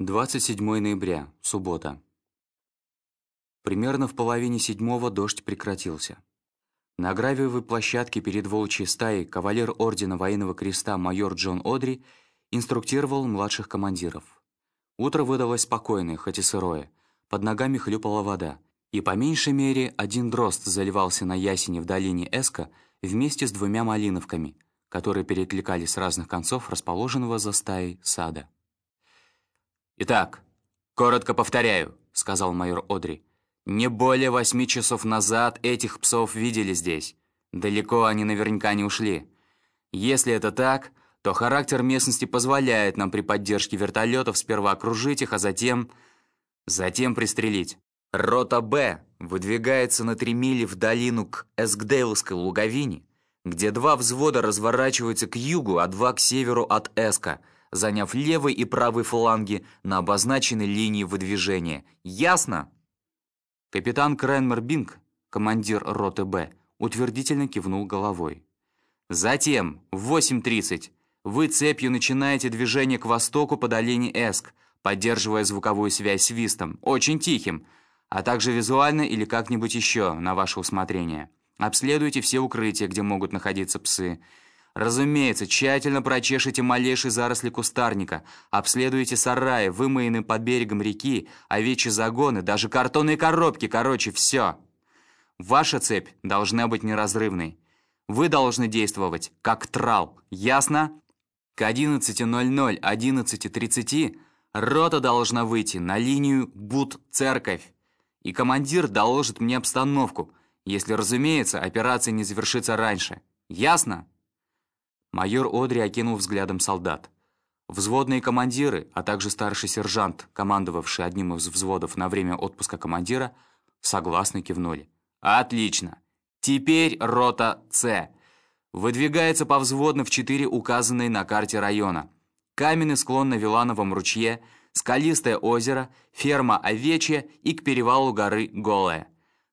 27 ноября, суббота. Примерно в половине седьмого дождь прекратился. На гравиевой площадке перед волчьей стаей кавалер Ордена Военного Креста майор Джон Одри инструктировал младших командиров. Утро выдалось спокойное, хоть и сырое. Под ногами хлюпала вода, и по меньшей мере один дрозд заливался на ясене в долине Эска вместе с двумя малиновками, которые перекликались с разных концов расположенного за стаей сада. «Итак, коротко повторяю», — сказал майор Одри. «Не более восьми часов назад этих псов видели здесь. Далеко они наверняка не ушли. Если это так, то характер местности позволяет нам при поддержке вертолетов сперва окружить их, а затем... затем пристрелить. Рота «Б» выдвигается на три мили в долину к Эскдейлской луговине, где два взвода разворачиваются к югу, а два к северу от Эска — заняв левый и правый фланги на обозначенной линии выдвижения. Ясно? Капитан Кренмер Бинг, командир роты «Б», утвердительно кивнул головой. Затем, в 8.30, вы цепью начинаете движение к востоку по долине Эск, поддерживая звуковую связь свистом, очень тихим, а также визуально или как-нибудь еще, на ваше усмотрение. Обследуйте все укрытия, где могут находиться псы, Разумеется, тщательно прочешите малейшие заросли кустарника, обследуйте сараи, вымоенные под берегом реки, овечьи загоны, даже картонные коробки, короче, все. Ваша цепь должна быть неразрывной. Вы должны действовать как трал, ясно? К 11.00, 11.30 рота должна выйти на линию Бут-Церковь, и командир доложит мне обстановку, если, разумеется, операция не завершится раньше. Ясно? Майор Одри окинул взглядом солдат. Взводные командиры, а также старший сержант, командовавший одним из взводов на время отпуска командира, согласно кивнули. «Отлично! Теперь рота С. Выдвигается повзводно в четыре указанные на карте района. Каменный склон на Вилановом ручье, скалистое озеро, ферма Овечья и к перевалу горы Голая.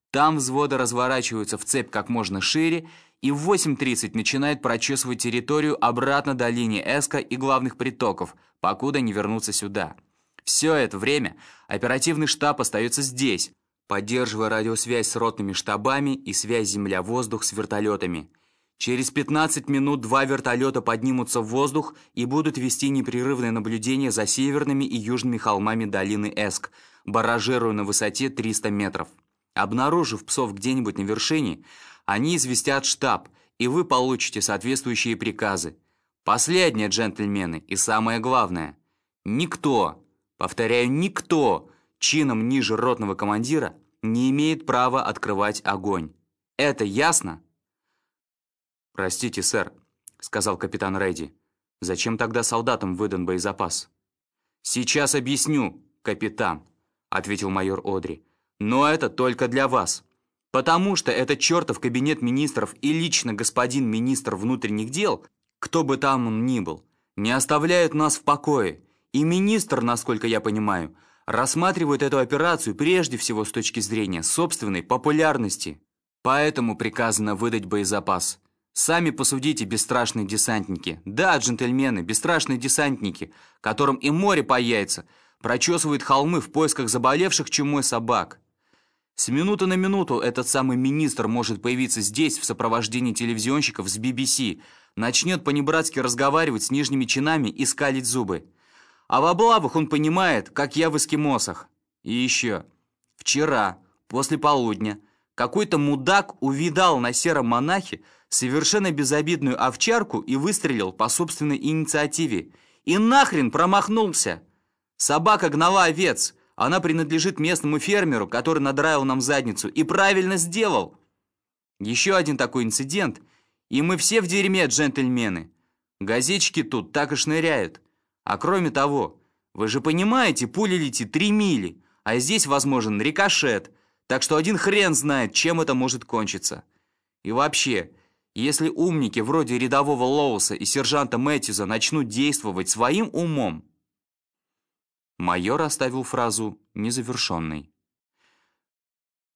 Там взводы разворачиваются в цепь как можно шире и в 8.30 начинает прочесывать территорию обратно до линии Эска и главных притоков, покуда не вернутся сюда. Все это время оперативный штаб остается здесь, поддерживая радиосвязь с ротными штабами и связь земля-воздух с вертолетами. Через 15 минут два вертолета поднимутся в воздух и будут вести непрерывное наблюдение за северными и южными холмами долины Эск, баражируя на высоте 300 метров. Обнаружив псов где-нибудь на вершине, они известят штаб, и вы получите соответствующие приказы. Последнее, джентльмены, и самое главное. Никто, повторяю, никто, чином ниже ротного командира, не имеет права открывать огонь. Это ясно? «Простите, сэр», — сказал капитан Рейди. «Зачем тогда солдатам выдан боезапас?» «Сейчас объясню, капитан», — ответил майор Одри. «Но это только для вас». Потому что этот чертов кабинет министров и лично господин министр внутренних дел, кто бы там он ни был, не оставляют нас в покое. И министр, насколько я понимаю, рассматривает эту операцию прежде всего с точки зрения собственной популярности. Поэтому приказано выдать боезапас. Сами посудите, бесстрашные десантники. Да, джентльмены, бесстрашные десантники, которым и море по яйца, прочесывают холмы в поисках заболевших чумой собак. С минуты на минуту этот самый министр может появиться здесь в сопровождении телевизионщиков с BBC, начнет по-небратски разговаривать с нижними чинами и скалить зубы. А в облавах он понимает, как я в эскимосах. И еще. Вчера, после полудня, какой-то мудак увидал на сером монахе совершенно безобидную овчарку и выстрелил по собственной инициативе. И нахрен промахнулся. Собака гнала овец, она принадлежит местному фермеру, который надраил нам задницу, и правильно сделал. Еще один такой инцидент, и мы все в дерьме, джентльмены. Газетчики тут так и шныряют. А кроме того, вы же понимаете, пуля летит три мили, а здесь возможен рикошет, так что один хрен знает, чем это может кончиться. И вообще, если умники вроде рядового Лоуса и сержанта Мэтьюза начнут действовать своим умом, Майор оставил фразу незавершенной.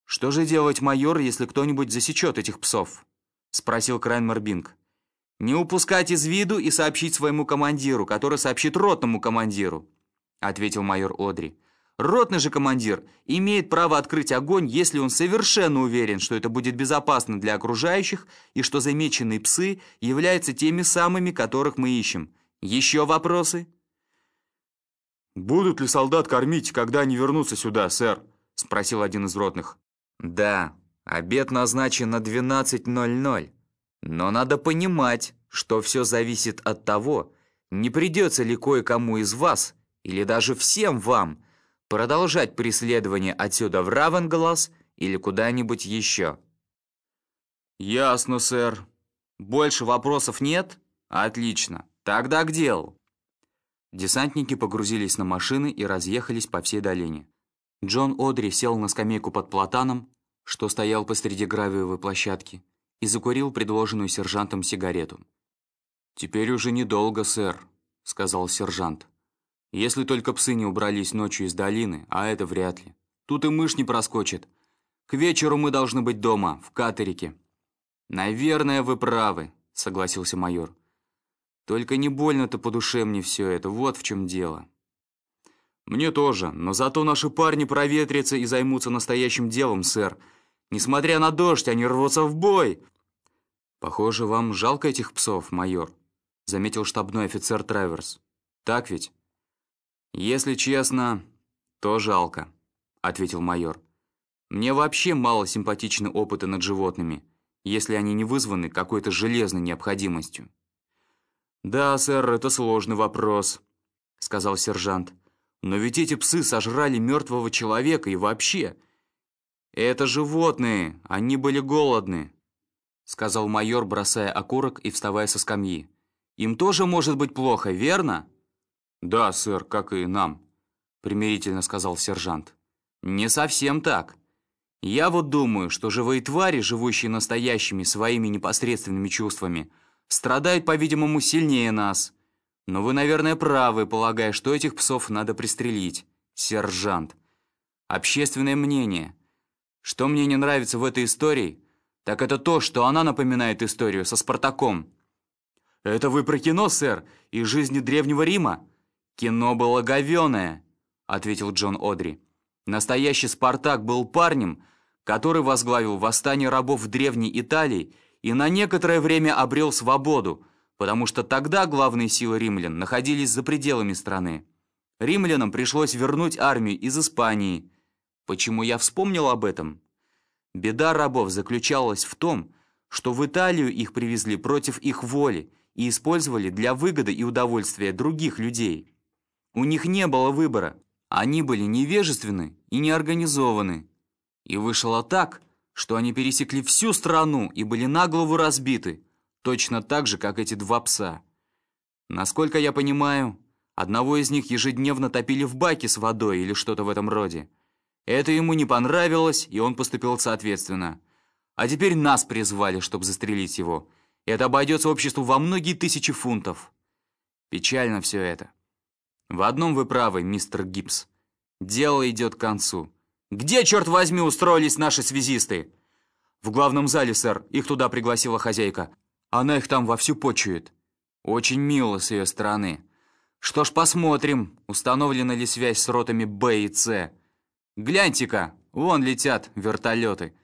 «Что же делать, майор, если кто-нибудь засечет этих псов?» — спросил Крайнмер Бинг. «Не упускать из виду и сообщить своему командиру, который сообщит ротному командиру. — ответил майор Одри. «Ротный же командир имеет право открыть огонь, если он совершенно уверен, что это будет безопасно для окружающих и что замеченные псы являются теми самыми, которых мы ищем. Еще вопросы?» «Будут ли солдат кормить, когда они вернутся сюда, сэр?» — спросил один из ротных. «Да, обед назначен на 12.00. Но надо понимать, что все зависит от того, не придется ли кое-кому из вас, или даже всем вам, продолжать преследование отсюда в Равенглас или куда-нибудь еще». «Ясно, сэр. Больше вопросов нет? Отлично. Тогда к делу». Десантники погрузились на машины и разъехались по всей долине. Джон Одри сел на скамейку под платаном, что стоял посреди гравиевой площадки, и закурил предложенную сержантом сигарету. «Теперь уже недолго, сэр», — сказал сержант. «Если только псы не убрались ночью из долины, а это вряд ли. Тут и мышь не проскочит. К вечеру мы должны быть дома, в катерике». «Наверное, вы правы», — согласился майор. Только не больно-то по душе мне все это, вот в чем дело. Мне тоже, но зато наши парни проветрятся и займутся настоящим делом, сэр. Несмотря на дождь, они рвутся в бой. Похоже, вам жалко этих псов, майор, заметил штабной офицер Траверс. Так ведь? Если честно, то жалко, ответил майор. Мне вообще мало симпатичны опыты над животными, если они не вызваны какой-то железной необходимостью. «Да, сэр, это сложный вопрос», — сказал сержант. «Но ведь эти псы сожрали мертвого человека и вообще...» «Это животные, они были голодны», — сказал майор, бросая окурок и вставая со скамьи. «Им тоже может быть плохо, верно?» «Да, сэр, как и нам», — примирительно сказал сержант. «Не совсем так. Я вот думаю, что живые твари, живущие настоящими своими непосредственными чувствами, — страдают, по-видимому, сильнее нас. Но вы, наверное, правы, полагая, что этих псов надо пристрелить. Сержант. Общественное мнение. Что мне не нравится в этой истории, так это то, что она напоминает историю со Спартаком. Это вы про кино, сэр, и жизни Древнего Рима? Кино было говёное, ответил Джон Одри. Настоящий Спартак был парнем, который возглавил восстание рабов в Древней Италии и на некоторое время обрел свободу, потому что тогда главные силы римлян находились за пределами страны. Римлянам пришлось вернуть армию из Испании. Почему я вспомнил об этом? Беда рабов заключалась в том, что в Италию их привезли против их воли и использовали для выгоды и удовольствия других людей. У них не было выбора. Они были невежественны и неорганизованы. И вышло так, что они пересекли всю страну и были на голову разбиты, точно так же, как эти два пса. Насколько я понимаю, одного из них ежедневно топили в баке с водой или что-то в этом роде. Это ему не понравилось, и он поступил соответственно. А теперь нас призвали, чтобы застрелить его. Это обойдется обществу во многие тысячи фунтов. Печально все это. В одном вы правы, мистер Гибс. Дело идет к концу. Где, черт возьми, устроились наши связисты?» «В главном зале, сэр. Их туда пригласила хозяйка. Она их там вовсю почует». «Очень мило с ее стороны. Что ж, посмотрим, установлена ли связь с ротами Б и С. Гляньте-ка, вон летят вертолеты.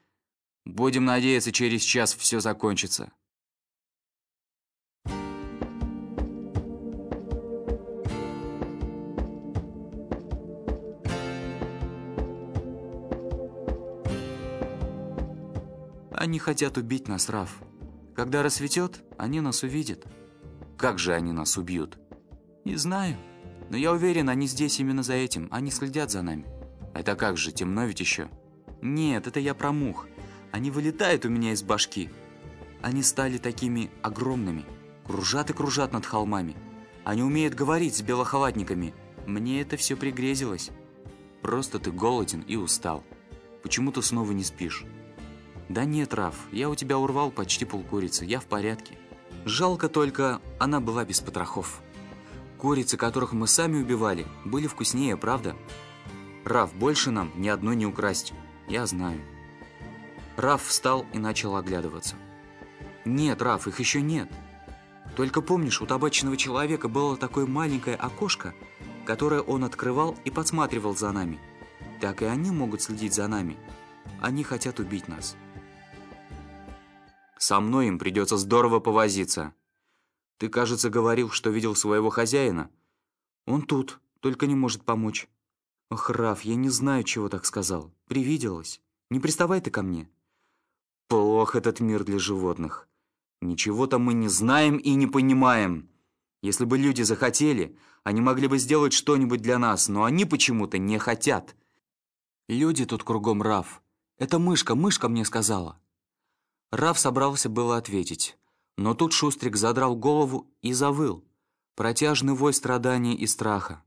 Будем надеяться, через час все закончится». Они хотят убить нас, Раф. Когда рассветет, они нас увидят. Как же они нас убьют? Не знаю. Но я уверен, они здесь именно за этим. Они следят за нами. Это как же, темно ведь еще? Нет, это я про мух. Они вылетают у меня из башки. Они стали такими огромными. Кружат и кружат над холмами. Они умеют говорить с белохалатниками. Мне это все пригрезилось. Просто ты голоден и устал. Почему ты снова не спишь? «Да нет, Раф, я у тебя урвал почти полкурицы, я в порядке. Жалко только, она была без потрохов. Курицы, которых мы сами убивали, были вкуснее, правда? Раф, больше нам ни одной не украсть, я знаю». Раф встал и начал оглядываться. «Нет, Раф, их еще нет. Только помнишь, у табачного человека было такое маленькое окошко, которое он открывал и подсматривал за нами, так и они могут следить за нами. Они хотят убить нас. Со мной им придется здорово повозиться. Ты, кажется, говорил, что видел своего хозяина. Он тут, только не может помочь. Ох, Раф, я не знаю, чего так сказал. Привиделось. Не приставай ты ко мне. Плох этот мир для животных. Ничего-то мы не знаем и не понимаем. Если бы люди захотели, они могли бы сделать что-нибудь для нас, но они почему-то не хотят. Люди тут кругом, Раф. Это мышка, мышка мне сказала. Раф собрался было ответить, но тут Шустрик задрал голову и завыл. Протяжный вой страдания и страха.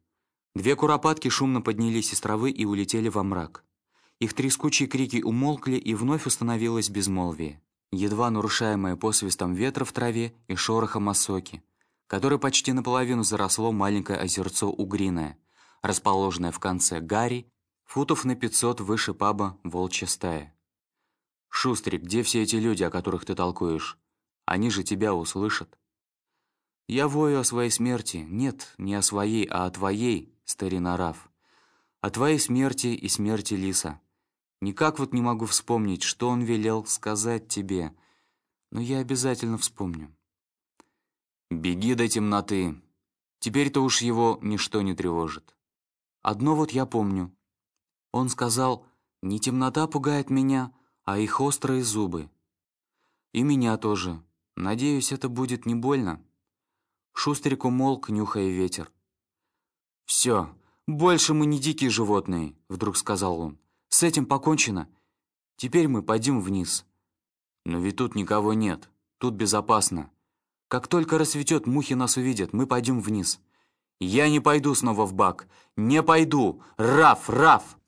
Две куропатки шумно поднялись из травы и улетели во мрак. Их трескучие крики умолкли, и вновь установилось безмолвие, едва нарушаемое посвистом ветра в траве и шорохом осоки, которое почти наполовину заросло маленькое озерцо Угриное, расположенное в конце Гарри, футов на пятьсот выше паба «Волчья стая». «Шустрик, где все эти люди, о которых ты толкуешь? Они же тебя услышат». «Я вою о своей смерти. Нет, не о своей, а о твоей, старина Раф. О твоей смерти и смерти Лиса. Никак вот не могу вспомнить, что он велел сказать тебе, но я обязательно вспомню». «Беги до темноты. Теперь-то уж его ничто не тревожит. Одно вот я помню. Он сказал, не темнота пугает меня, а их острые зубы. И меня тоже. Надеюсь, это будет не больно. Шустрик умолк, нюхая ветер. «Все, больше мы не дикие животные», — вдруг сказал он. «С этим покончено. Теперь мы пойдем вниз». «Но ведь тут никого нет. Тут безопасно. Как только рассветет, мухи нас увидят. Мы пойдем вниз». «Я не пойду снова в бак. Не пойду! Раф, Раф!»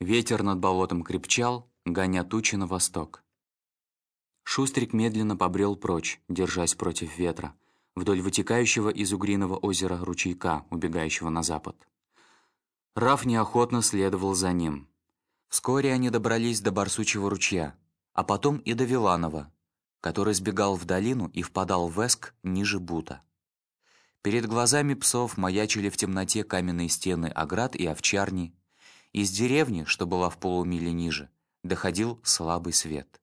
Ветер над болотом крепчал, гоня тучи на восток. Шустрик медленно побрел прочь, держась против ветра, вдоль вытекающего из Угриного озера ручейка, убегающего на запад. Раф неохотно следовал за ним. Вскоре они добрались до Барсучьего ручья, а потом и до Виланова, который сбегал в долину и впадал в Эск ниже Бута. Перед глазами псов маячили в темноте каменные стены оград и овчарни. Из деревни, что была в полумиле ниже, доходил слабый свет.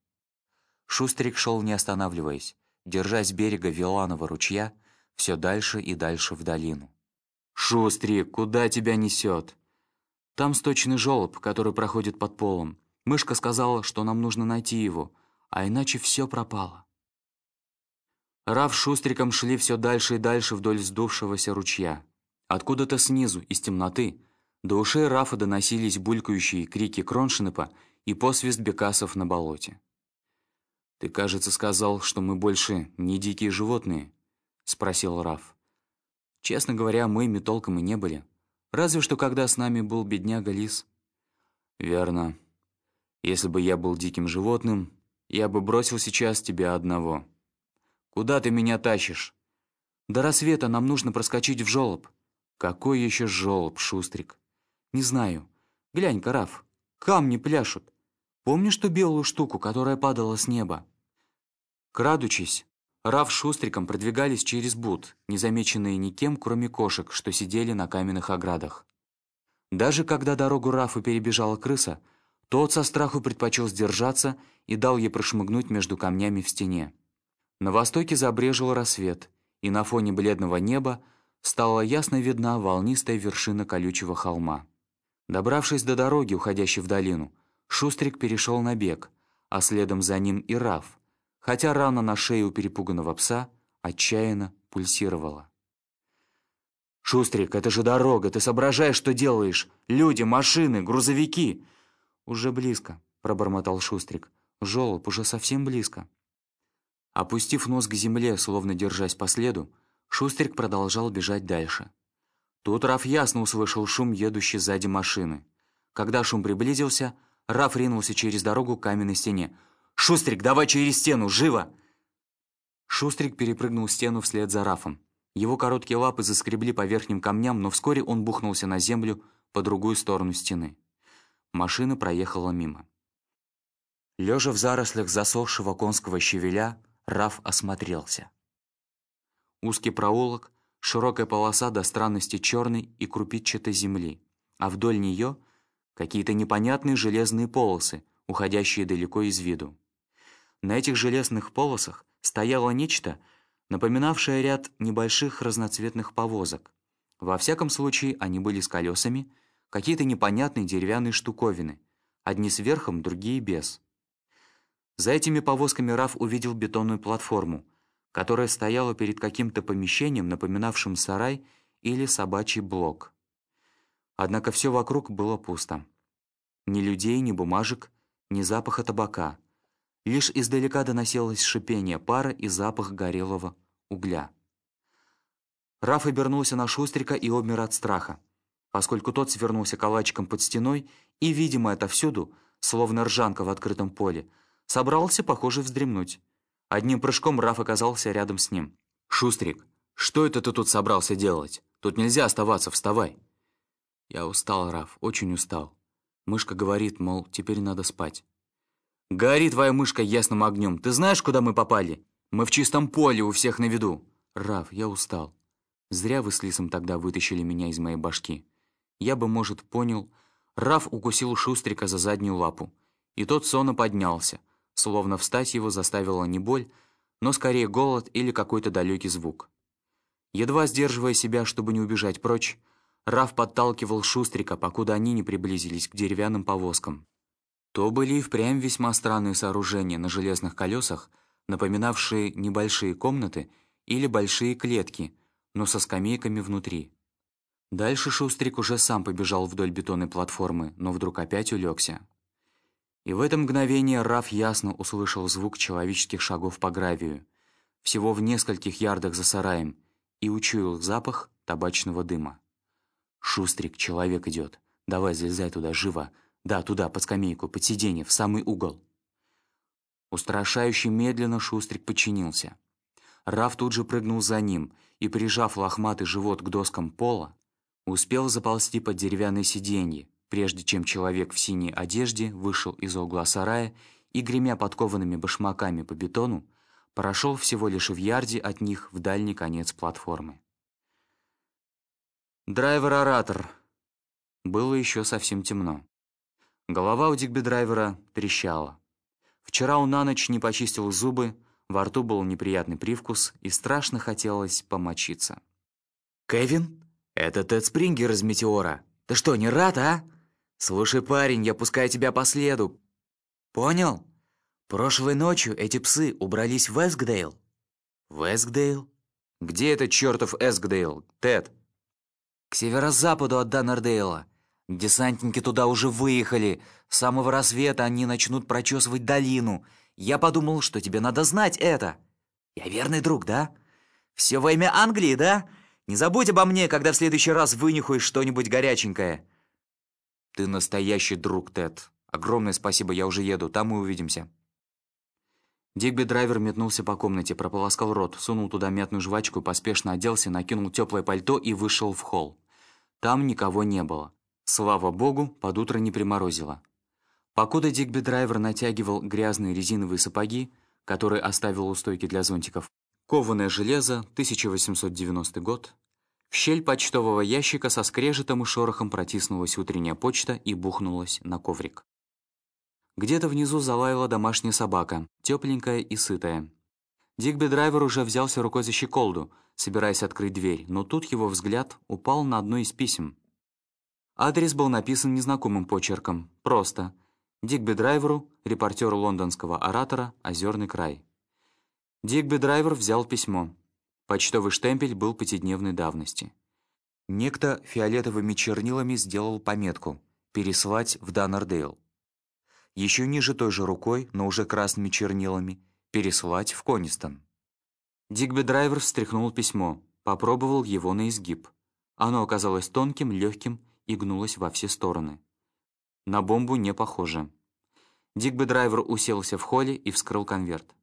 Шустрик шел не останавливаясь, держась берега Виланова ручья все дальше и дальше в долину. «Шустрик, куда тебя несет?» «Там сточный желоб, который проходит под полом. Мышка сказала, что нам нужно найти его, а иначе все пропало». Раф с Шустриком шли все дальше и дальше вдоль сдувшегося ручья. Откуда-то снизу, из темноты, до ушей Рафа доносились булькающие крики Кроншинепа и посвист бекасов на болоте. «Ты, кажется, сказал, что мы больше не дикие животные?» — спросил Раф. «Честно говоря, мы ими толком и не были. Разве что когда с нами был бедняга Лис». «Верно. Если бы я был диким животным, я бы бросил сейчас тебя одного. Куда ты меня тащишь?» «До рассвета нам нужно проскочить в жолоб». «Какой еще жолоб, Шустрик?» «Не знаю. Глянь-ка, Раф, камни пляшут. Помнишь ту белую штуку, которая падала с неба?» Крадучись, Раф с Шустриком продвигались через Бут, незамеченные никем, кроме кошек, что сидели на каменных оградах. Даже когда дорогу Рафу перебежала крыса, тот со страху предпочел сдержаться и дал ей прошмыгнуть между камнями в стене. На востоке забрежил рассвет, и на фоне бледного неба стала ясно видна волнистая вершина колючего холма. Добравшись до дороги, уходящей в долину, Шустрик перешел на бег, а следом за ним и Раф, хотя рана на шее у перепуганного пса отчаянно пульсировала. «Шустрик, это же дорога, ты соображаешь, что делаешь? Люди, машины, грузовики!» «Уже близко», — пробормотал Шустрик. «Жолоб уже совсем близко». Опустив нос к земле, словно держась по следу, Шустрик продолжал бежать дальше. Тут Раф ясно услышал шум едущей сзади машины. Когда шум приблизился, Раф ринулся через дорогу к каменной стене. «Шустрик, давай через стену, живо!» Шустрик перепрыгнул стену вслед за Рафом. Его короткие лапы заскребли по верхним камням, но вскоре он бухнулся на землю по другую сторону стены. Машина проехала мимо. Лежа в зарослях засохшего конского щавеля, Раф осмотрелся. Узкий проулок, широкая полоса до странности черной и крупичатой земли, а вдоль нее какие-то непонятные железные полосы, уходящие далеко из виду. На этих железных полосах стояло нечто, напоминавшее ряд небольших разноцветных повозок. Во всяком случае, они были с колесами, какие-то непонятные деревянные штуковины, одни с верхом, другие без. За этими повозками Раф увидел бетонную платформу, которая стояла перед каким-то помещением, напоминавшим сарай или собачий блок. Однако все вокруг было пусто. Ни людей, ни бумажек, ни запаха табака. Лишь издалека доносилось шипение пара и запах горелого угля. Раф обернулся на Шустрика и обмер от страха, поскольку тот свернулся калачиком под стеной и, видимо, отовсюду, словно ржанка в открытом поле, собрался, похоже, вздремнуть. Одним прыжком Раф оказался рядом с ним. «Шустрик, что это ты тут собрался делать? Тут нельзя оставаться, вставай!» «Я устал, Раф, очень устал. Мышка говорит, мол, теперь надо спать». «Гори твоя мышка ясным огнем. Ты знаешь, куда мы попали? Мы в чистом поле, у всех на виду». «Раф, я устал. Зря вы с Лисом тогда вытащили меня из моей башки. Я бы, может, понял...» Раф укусил Шустрика за заднюю лапу, и тот сонно поднялся, словно встать его заставила не боль, но скорее голод или какой-то далекий звук. Едва сдерживая себя, чтобы не убежать прочь, Раф подталкивал Шустрика, покуда они не приблизились к деревянным повозкам. То были и впрямь весьма странные сооружения на железных колесах, напоминавшие небольшие комнаты или большие клетки, но со скамейками внутри. Дальше Шустрик уже сам побежал вдоль бетонной платформы, но вдруг опять улегся. И в это мгновение Раф ясно услышал звук человеческих шагов по гравию, всего в нескольких ярдах за сараем, и учуял запах табачного дыма. «Шустрик, человек идет. Давай, залезай туда, живо. Да, туда, под скамейку, под сиденье, в самый угол». Устрашающе медленно Шустрик подчинился. Раф тут же прыгнул за ним и, прижав лохматый живот к доскам пола, успел заползти под деревянное сиденье, прежде чем человек в синей одежде вышел из угла сарая и, гремя подкованными башмаками по бетону, прошел всего лишь в ярде от них в дальний конец платформы. Драйвер-оратор. Было еще совсем темно. Голова у Дигби-драйвера трещала. Вчера он на ночь не почистил зубы, во рту был неприятный привкус и страшно хотелось помочиться. «Кевин, это Тед Спрингер из «Метеора». Ты что, не рад, а?» «Слушай, парень, я пускаю тебя по следу. Понял? Прошлой ночью эти псы убрались в Эскдейл». «В Эскдейл? Где этот чертов Эскдейл, Тед?» «К северо-западу от Даннердейла. Десантники туда уже выехали. С самого рассвета они начнут прочесывать долину. Я подумал, что тебе надо знать это. Я верный друг, да? Все во имя Англии, да? Не забудь обо мне, когда в следующий раз вынюхаешь что-нибудь горяченькое». «Ты настоящий друг, Тед. Огромное спасибо, я уже еду, там мы увидимся». Дигби-драйвер метнулся по комнате, прополоскал рот, сунул туда мятную жвачку, поспешно оделся, накинул теплое пальто и вышел в холл. Там никого не было. Слава богу, под утро не приморозило. Покуда Дигби-драйвер натягивал грязные резиновые сапоги, которые оставил у стойки для зонтиков, кованое железо, 1890 год, в щель почтового ящика со скрежетом и шорохом протиснулась утренняя почта и бухнулась на коврик. Где-то внизу залаяла домашняя собака, тепленькая и сытая. Дигби Драйвер уже взялся рукой за щеколду, собираясь открыть дверь, но тут его взгляд упал на одно из писем. Адрес был написан незнакомым почерком, просто «Дигби Драйверу, репортеру лондонского оратора, Озерный край». Дигби Драйвер взял письмо. Почтовый штемпель был пятидневной давности. Некто фиолетовыми чернилами сделал пометку «Переслать в Даннердейл». Еще ниже той же рукой, но уже красными чернилами «Переслать в Конистон». Дигби Драйвер встряхнул письмо, попробовал его на изгиб. Оно оказалось тонким, легким и гнулось во все стороны. На бомбу не похоже. Дигби Драйвер уселся в холле и вскрыл конверт.